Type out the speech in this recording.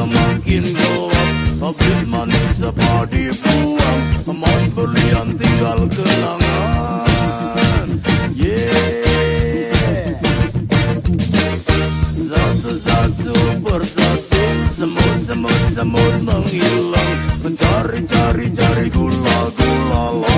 semakin gelap Habis manis sepadi buang Emas berlian tinggal kenangan. Yeah. Satu-satu bersatu Semut-semut semut menghilang. Mencari-cari-cari gula-gula.